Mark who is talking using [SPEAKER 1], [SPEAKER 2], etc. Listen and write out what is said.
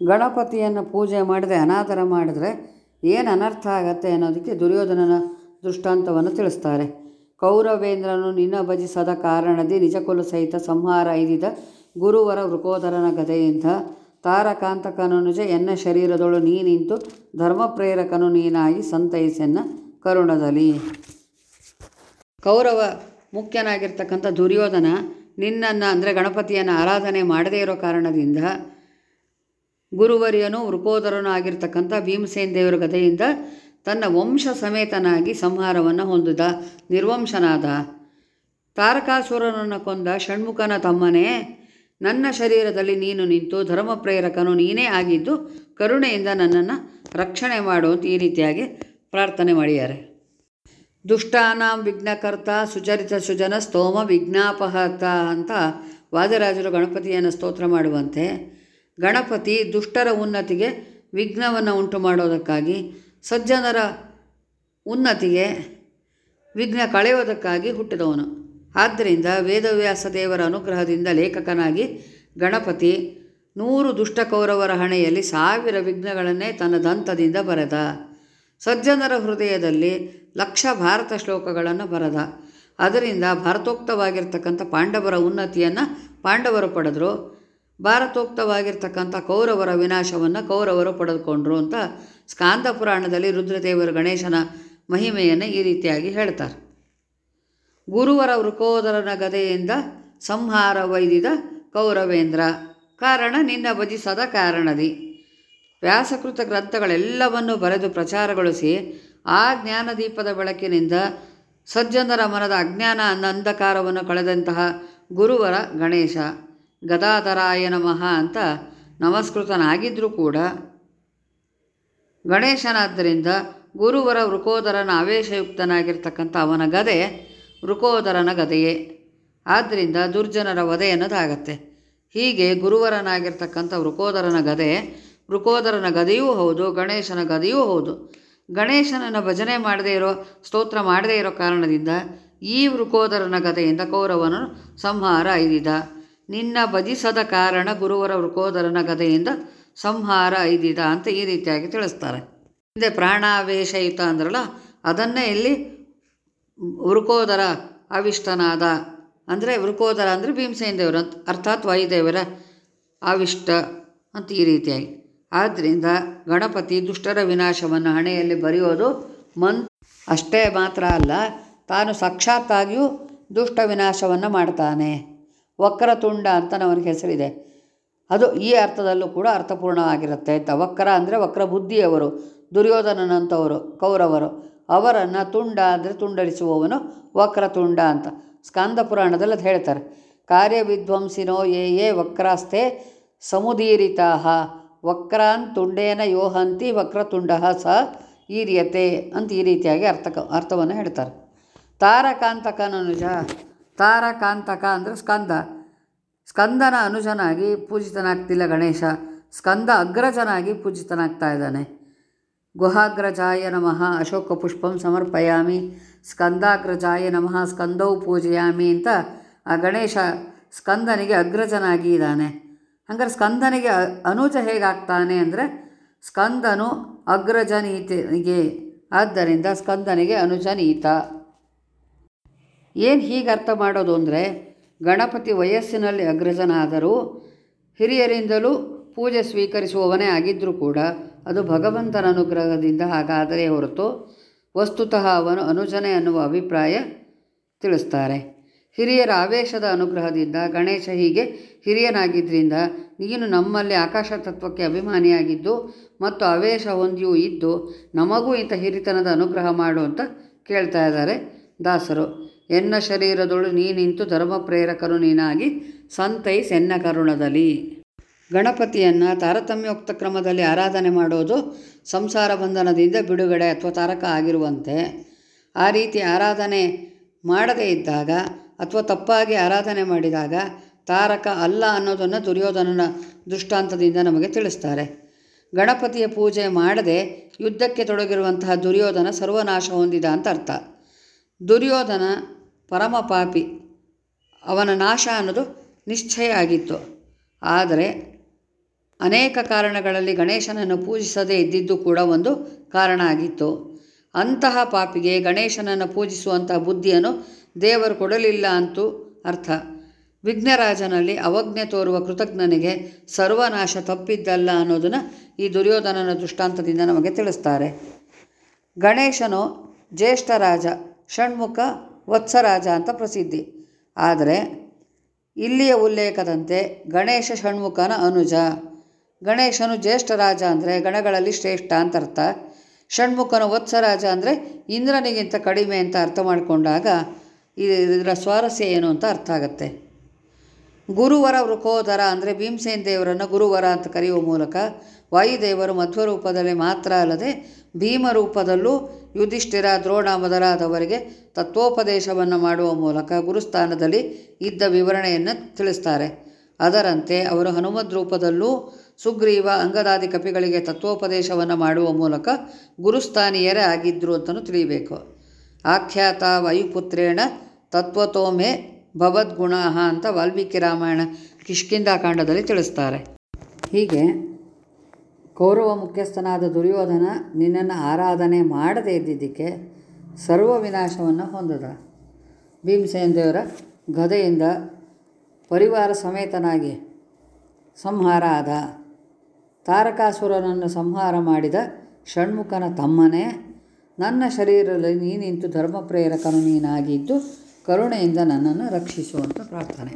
[SPEAKER 1] ಗಣಪತಿಯನ್ನು ಪೂಜೆ ಮಾಡದೆ, ಅನಾದರ ಮಾಡಿದರೆ ಏನು ಅನರ್ಥ ಆಗತ್ತೆ ಅನ್ನೋದಕ್ಕೆ ದುರ್ಯೋಧನನ ದೃಷ್ಟಾಂತವನ್ನು ತಿಳಿಸ್ತಾರೆ. ಕೌರವೇಂದ್ರನು ನಿನ್ನ ಭಜಿಸದ ಕಾರಣದಿ ನಿಜಕುಲ ಸಹಿತ ಸಂಹಾರ ಐದಿದ ಗುರುವರ ವೃಕೋದರನ ಗದೆಯಿಂದ. ತಾರಕಾಂತಕನುಜ ಎನ್ನ ಶರೀರದೊಳು ನೀ ನಿಂತು ಧರ್ಮ ಪ್ರೇರಕನು ನೀನಾಗಿ ಸಂತೈಸೆನ್ನ ಕರುಣದಲ್ಲಿ. ಕೌರವ ಮುಖ್ಯನಾಗಿರ್ತಕ್ಕಂಥ ದುರ್ಯೋಧನ ನಿನ್ನನ್ನು ಅಂದರೆ ಗಣಪತಿಯನ್ನು ಆರಾಧನೆ ಮಾಡದೇ ಇರೋ ಕಾರಣದಿಂದ ಗುರುವರ್ಯನು ವೃಕೋದರನು ಆಗಿರ್ತಕ್ಕಂಥ ಭೀಮಸೇನ ದೇವರ ಗದೆಯಿಂದ ತನ್ನ ವಂಶ ಸಮೇತನಾಗಿ ಸಂಹಾರವನ್ನು ಹೊಂದಿದ. ನಿರ್ವಂಶನಾದ. ತಾರಕಾಸುರನನ್ನು ಕೊಂದ ಷಣ್ಮುಖನ ತಮ್ಮನೇ, ನನ್ನ ಶರೀರದಲ್ಲಿ ನೀನು ನಿಂತು ಧರ್ಮ ಪ್ರೇರಕನು ನೀನೇ ಆಗಿದ್ದು ಕರುಣೆಯಿಂದ ನನ್ನನ್ನು ರಕ್ಷಣೆ ಮಾಡು ಅಂತ ಈ ರೀತಿಯಾಗಿ ಪ್ರಾರ್ಥನೆ ಮಾಡಿದ್ದಾರೆ. ದುಷ್ಟಾನಾಂ ವಿಘ್ನಕರ್ತ ಸುಚರಿತ ಸುಜನ ಸ್ತೋಮ ವಿಘ್ನಾಪಹತ ಅಂತ ವಾದರಾಜರು ಗಣಪತಿಯನ್ನು ಸ್ತೋತ್ರ ಮಾಡುವಂತೆ ಗಣಪತಿ ದುಷ್ಟರ ಉನ್ನತಿಗೆ ವಿಘ್ನವನ್ನು ಉಂಟು ಮಾಡೋದಕ್ಕಾಗಿ, ಸಜ್ಜನರ ಉನ್ನತಿಗೆ ವಿಘ್ನ ಕಳೆಯೋದಕ್ಕಾಗಿ ಹುಟ್ಟಿದವನು. ಆದ್ದರಿಂದ ವೇದವ್ಯಾಸ ದೇವರ ಅನುಗ್ರಹದಿಂದ ಲೇಖಕನಾಗಿ ಗಣಪತಿ ನೂರು ದುಷ್ಟ ಕೌರವರ ಹಣೆಯಲ್ಲಿ ಸಾವಿರ ವಿಘ್ನಗಳನ್ನೇ ತನ್ನ ದಂತದಿಂದ ಬರೆದ. ಸಜ್ಜನರ ಹೃದಯದಲ್ಲಿ ಲಕ್ಷ ಭಾರತ ಶ್ಲೋಕಗಳನ್ನು ಬರೆದ. ಅದರಿಂದ ಭಾರತೋಕ್ತವಾಗಿರ್ತಕ್ಕಂಥ ಪಾಂಡವರ ಉನ್ನತಿಯನ್ನು ಪಾಂಡವರು ಪಡೆದರು. ಭಾರತೋಕ್ತವಾಗಿರ್ತಕ್ಕಂಥ ಕೌರವರ ವಿನಾಶವನ್ನು ಕೌರವರು ಪಡೆದುಕೊಂಡ್ರು ಅಂತ ಸ್ಕಾಂದ ಪುರಾಣದಲ್ಲಿ ರುದ್ರದೇವರು ಗಣೇಶನ ಮಹಿಮೆಯನ್ನು ಈ ರೀತಿಯಾಗಿ ಹೇಳ್ತಾರೆ. ಗುರುವರ ವೃಕೋದರನ ಗದೆಯಿಂದ ಸಂಹಾರ ವೈದಿದ ಕೌರವೇಂದ್ರ. ಕಾರಣ, ನಿನ್ನ ಭಜಿಸದ ಕಾರಣದಿ. ವ್ಯಾಸಕೃತ ಗ್ರಂಥಗಳೆಲ್ಲವನ್ನೂ ಬರೆದು ಪ್ರಚಾರಗೊಳಿಸಿ ಆ ಜ್ಞಾನದೀಪದ ಬೆಳಕಿನಿಂದ ಸಜ್ಜನರ ಮನದ ಅಜ್ಞಾನ ಅನ್ನ ಅಂಧಕಾರವನ್ನು ಕಳೆದಂತಹ ಗುರುವರ ಗಣೇಶ. ಗದಾಧರಾಯ ನಮಃ ಅಂತ ನಮಸ್ಕೃತನಾಗಿದ್ದರೂ ಕೂಡ ಗಣೇಶನಾದ್ದರಿಂದ ಗುರುವರ ವೃಕೋದರನ ಆವೇಶಯುಕ್ತನಾಗಿರ್ತಕ್ಕಂಥ ಅವನ ಗದೆ ವೃಕೋದರನ ಗದೆಯೇ. ಆದ್ದರಿಂದ ದುರ್ಜನರ ವಧೆ ಅನ್ನೋದಾಗತ್ತೆ. ಹೀಗೆ ಗುರುವರನಾಗಿರ್ತಕ್ಕಂಥ ವೃಕೋದರನ ಗದೆ, ವೃಕೋದರನ ಗದೆಯೂ ಹೌದು, ಗಣೇಶನ ಗದೆಯೂ ಹೌದು. ಗಣೇಶನನ್ನು ಭಜನೆ ಮಾಡದೇ ಇರೋ, ಸ್ತೋತ್ರ ಮಾಡದೇ ಇರೋ ಕಾರಣದಿಂದ ಈ ವೃಕೋದರನ ಗದೆಯಿಂದ ಕೌರವನು ಸಂಹಾರ ಐದಿದ ನಿನ್ನ ಭಜಿಸದ ಕಾರಣ ಗುರುವರ ವೃಕೋದರನ ಗದೆಯಿಂದ ಸಂಹಾರ ಐದಿದ ಅಂತ ಈ ರೀತಿಯಾಗಿ ತಿಳಿಸ್ತಾರೆ. ಹಿಂದೆ ಪ್ರಾಣಾವೇಶಯುತ ಅಂದ್ರಲ್ಲ, ಅದನ್ನೇ ಇಲ್ಲಿ ವೃಕೋದರ ಅವಿಷ್ಟನಾದ, ಅಂದರೆ ವೃಕೋದರ ಅಂದರೆ ಭೀಮಸೇನ ದೇವರು ಅಂತ, ಅರ್ಥಾತ್ ವಾಯುದೇವರ ಅವಿಷ್ಟ ಅಂತ ಈ ರೀತಿಯಾಗಿ. ಆದ್ದರಿಂದ ಗಣಪತಿ ದುಷ್ಟರ ವಿನಾಶವನ್ನು ಹಣೆಯಲ್ಲಿ ಬರೆಯೋದು ಮನ್ ಅಷ್ಟೇ ಮಾತ್ರ ಅಲ್ಲ, ತಾನು ಸಾಕ್ಷಾತ್ತಾಗಿಯೂ ದುಷ್ಟ ವಿನಾಶವನ್ನು ಮಾಡ್ತಾನೆ. ವಕ್ರತುಂಡ ಅಂತ ಅವನಿಗೆ ಹೆಸರಿದೆ. ಅದು ಈ ಅರ್ಥದಲ್ಲೂ ಕೂಡ ಅರ್ಥಪೂರ್ಣವಾಗಿರುತ್ತೆ ಅಂತ ವಕ್ರ ಅಂದರೆ ವಕ್ರ ಬುದ್ಧಿಯವರು ದುರ್ಯೋಧನನಂಥವರು ಕೌರವರು. ಅವರನ್ನು ತುಂಡ ಅಂದರೆ ತುಂಡರಿಸುವವನು ವಕ್ರತುಂಡ ಅಂತ. ಸ್ಕಾಂದ ಪುರಾಣದಲ್ಲಿ ಅದು ಹೇಳ್ತಾರೆ. ಕಾರ್ಯವಿಧ್ವಂಸಿನೋ ಯೇ ಯೇ ವಕ್ರಾಸ್ತೆ ಸಮುದೀರಿತಾ ವಕ್ರಾನ್ ತುಂಡೇನ ಯೋಹಂತಿ ವಕ್ರತುಂಡ ಸ ಈರ್ಯತೆ ಅಂತ ಈ ರೀತಿಯಾಗಿ ಅರ್ಥ ಅರ್ಥವನ್ನು ಹೇಳ್ತಾರೆ. ತಾರಕಾಂತಕನು ಅನುಜ ತಾರಕಾಂತಕ ಅಂದರೆ ಸ್ಕಂದ. ಸ್ಕಂದನ ಅನುಜನಾಗಿ ಪೂಜಿತನಾಗ್ತಿಲ್ಲ ಗಣೇಶ. ಸ್ಕಂದ ಅಗ್ರಜನಾಗಿ ಪೂಜಿತನಾಗ್ತಾ ಇದ್ದಾನೆ. ಗುಹಾಗ್ರಜಾಯ ನಮಃ, ಅಶೋಕ ಪುಷ್ಪಂ ಸಮರ್ಪಯಾಮಿ. ಸ್ಕಂದಾಗ್ರಜಾಯ ನಮಃ, ಸ್ಕಂದೌ ಪೂಜೆಯಾಮಿ ಅಂತ ಆ ಗಣೇಶ ಸ್ಕಂದನಿಗೆ ಅಗ್ರಜನಾಗಿ ಇದ್ದಾನೆ. ಹಂಗಾರೆ ಸ್ಕಂದನಿಗೆ ಅನುಜ ಹೇಗಾಗ್ತಾನೆ ಅಂದರೆ ಸ್ಕಂದನು ಅಗ್ರಜನೀತನಿಗೆ ಆದ್ದರಿಂದ ಸ್ಕಂದನಿಗೆ ಅನುಜನೀತ. ಏನು ಹೀಗೆ ಅರ್ಥ ಮಾಡೋದು ಅಂದರೆ, ಗಣಪತಿ ವಯಸ್ಸಿನಲ್ಲಿ ಅಗ್ರಜನಾದರೂ, ಹಿರಿಯರಿಂದಲೂ ಪೂಜೆ ಸ್ವೀಕರಿಸುವವನೇ ಆಗಿದ್ದರೂ ಕೂಡ, ಅದು ಭಗವಂತನ ಅನುಗ್ರಹದಿಂದ ಹಾಗಾದರೆ ಹೊರತು ವಸ್ತುತಃ ಅವನು ಅನುಜನೆ ಅನ್ನುವ ಅಭಿಪ್ರಾಯ ತಿಳಿಸ್ತಾರೆ. ಹಿರಿಯರ ಆವೇಶದ ಅನುಗ್ರಹದಿಂದ ಗಣೇಶ ಹೀಗೆ ಹಿರಿಯನಾಗಿದ್ದರಿಂದ ನೀನು ನಮ್ಮಲ್ಲಿ ಆಕಾಶ ತತ್ವಕ್ಕೆ ಅಭಿಮಾನಿಯಾಗಿದ್ದು ಮತ್ತು ಆವೇಶ ಹೊಂದಿಯೂ ಇದ್ದು, ನಮಗೂ ಇಂಥ ಹಿರಿತನದ ಅನುಗ್ರಹ ಮಾಡು ಅಂತ ಕೇಳ್ತಾ ಇದ್ದಾರೆ ದಾಸರು. ಎನ್ನ ಶರೀರದೊಳು ಧರ್ಮ ಪ್ರೇರಕರು ನೀನಾಗಿ ಸಂತೈ ಸೆನ್ನ ಕರುಣದಲ್ಲಿ. ಗಣಪತಿಯನ್ನು ತಾರತಮ್ಯೋಕ್ತ ಕ್ರಮದಲ್ಲಿ ಆರಾಧನೆ ಮಾಡೋದು ಸಂಸಾರ ಬಂಧನದಿಂದ ಬಿಡುಗಡೆ ಅಥವಾ ತಾರಕ ಆಗಿರುವಂತೆ. ಆ ರೀತಿ ಆರಾಧನೆ ಮಾಡದೇ ಇದ್ದಾಗ ಅಥವಾ ತಪ್ಪಾಗಿ ಆರಾಧನೆ ಮಾಡಿದಾಗ ತಾರಕ ಅಲ್ಲ ಅನ್ನೋದನ್ನು ದುರ್ಯೋಧನನ ದೃಷ್ಟಾಂತದಿಂದ ನಮಗೆ ತಿಳಿಸ್ತಾರೆ. ಗಣಪತಿಯ ಪೂಜೆ ಮಾಡದೆ ಯುದ್ಧಕ್ಕೆ ತೊಡಗಿರುವಂತಹ ದುರ್ಯೋಧನ ಸರ್ವನಾಶ ಹೊಂದಿದ ಅಂತ ಅರ್ಥ. ದುರ್ಯೋಧನ ಪರಮ ಪಾಪಿ ಅವನ ನಾಶ ಅನ್ನೋದು ನಿಶ್ಚಯ ಆಗಿತ್ತು. ಆದರೆ ಅನೇಕ ಕಾರಣಗಳಲ್ಲಿ ಗಣೇಶನನ್ನು ಪೂಜಿಸದೇ ಇದ್ದಿದ್ದು ಕೂಡ ಒಂದು ಕಾರಣ ಆಗಿತ್ತು. ಅಂತಹ ಪಾಪಿಗೆ ಗಣೇಶನನ್ನು ಪೂಜಿಸುವಂತಹ ಬುದ್ಧಿಯನ್ನು ದೇವರು ಕೊಡಲಿಲ್ಲ ಅಂತೂ ಅರ್ಥ. ವಿಘ್ನರಾಜನಲ್ಲಿ ಅವಜ್ಞೆ ತೋರುವ ಕೃತಜ್ಞನಿಗೆ ಸರ್ವನಾಶ ತಪ್ಪಿದ್ದಲ್ಲ ಅನ್ನೋದನ್ನು ಈ ದುರ್ಯೋಧನನ ದೃಷ್ಟಾಂತದಿಂದ ನಮಗೆ ತಿಳಿಸ್ತಾರೆ. ಗಣೇಶನು ಜ್ಯೇಷ್ಠ ರಾಜ, ಷಣ್ಮುಖ ವತ್ಸರಾಜ ಅಂತ ಪ್ರಸಿದ್ಧಿ. ಆದರೆ ಇಲ್ಲಿಯ ಉಲ್ಲೇಖದಂತೆ ಗಣೇಶ ಷಣ್ಮುಖನ ಅನುಜ. ಗಣೇಶನು ಜ್ಯೇಷ್ಠ ರಾಜ ಅಂದರೆ ಗಣಗಳಲ್ಲಿ ಶ್ರೇಷ್ಠ ಅಂತ ಅರ್ಥ. ಷಣ್ಮುಖನು ವತ್ಸರಾಜ ಅಂದರೆ ಇಂದ್ರನಿಗಿಂತ ಕಡಿಮೆ ಅಂತ ಅರ್ಥ ಮಾಡಿಕೊಂಡಾಗ ಇದರ ಸ್ವಾರಸ್ಯ ಏನು ಅಂತ ಅರ್ಥ ಆಗುತ್ತೆ. ಗುರುವರ ವೃಕೋದರ ಅಂದರೆ ಭೀಮಸೇನ್ ದೇವರನ್ನು ಗುರುವರ ಅಂತ ಕರೆಯುವ ಮೂಲಕ ವಾಯುದೇವರು ಮಧ್ವರೂಪದಲ್ಲಿ ಮಾತ್ರ ಅಲ್ಲದೆ ಭೀಮ ರೂಪದಲ್ಲೂ ಯುಧಿಷ್ಠಿರ ದ್ರೋಣ ಮೊದಲಾದವರಿಗೆ ತತ್ವೋಪದೇಶವನ್ನು ಮಾಡುವ ಮೂಲಕ ಗುರುಸ್ಥಾನದಲ್ಲಿ ಇದ್ದ ವಿವರಣೆಯನ್ನು ತಿಳಿಸ್ತಾರೆ. ಅದರಂತೆ ಅವರು ಹನುಮದ್ ರೂಪದಲ್ಲೂ ಸುಗ್ರೀವ ಅಂಗದಾದಿ ಕಪಿಗಳಿಗೆ ತತ್ವೋಪದೇಶವನ್ನು ಮಾಡುವ ಮೂಲಕ ಗುರುಸ್ಥಾನೀಯರೇ ಆಗಿದ್ದರು ಅಂತಲೂ ತಿಳಿಯಬೇಕು ಆಖ್ಯಾತ ವಾಯುಪುತ್ರೇಣ ತತ್ವತೋಮೆ ಭವದ್ಗುಣ ಅಂತ ವಾಲ್ಮೀಕಿ ರಾಮಾಯಣ ಕಿಷ್ಕಿಂದಾಕಾಂಡದಲ್ಲಿ ತಿಳಿಸ್ತಾರೆ. ಹೀಗೆ ಕೌರವ ಮುಖ್ಯಸ್ಥನಾದ ದುರ್ಯೋಧನ ನಿನ್ನನ್ನು ಆರಾಧನೆ ಮಾಡದೇ ಇದ್ದಿದ್ದಕ್ಕೆ ಸರ್ವ ವಿನಾಶವನ್ನು ಹೊಂದದ. ಭೀಮಸೇನ ದೇವರ ಗದೆಯಿಂದ ಪರಿವಾರ ಸಮೇತನಾಗಿ ಸಂಹಾರ ಆದ. ತಾರಕಾಸುರನನ್ನು ಸಂಹಾರ ಮಾಡಿದ ಷಣ್ಮುಖನ ತಮ್ಮನೇ, ನನ್ನ ಶರೀರದಲ್ಲಿ ನೀನಿಂತು ಧರ್ಮ ಪ್ರೇರಕನು ನೀನಾಗಿದ್ದು ಕರುಣೆಯಿಂದ ನನ್ನನ್ನು ರಕ್ಷಿಸುವಂಥ ಪ್ರಾರ್ಥನೆ.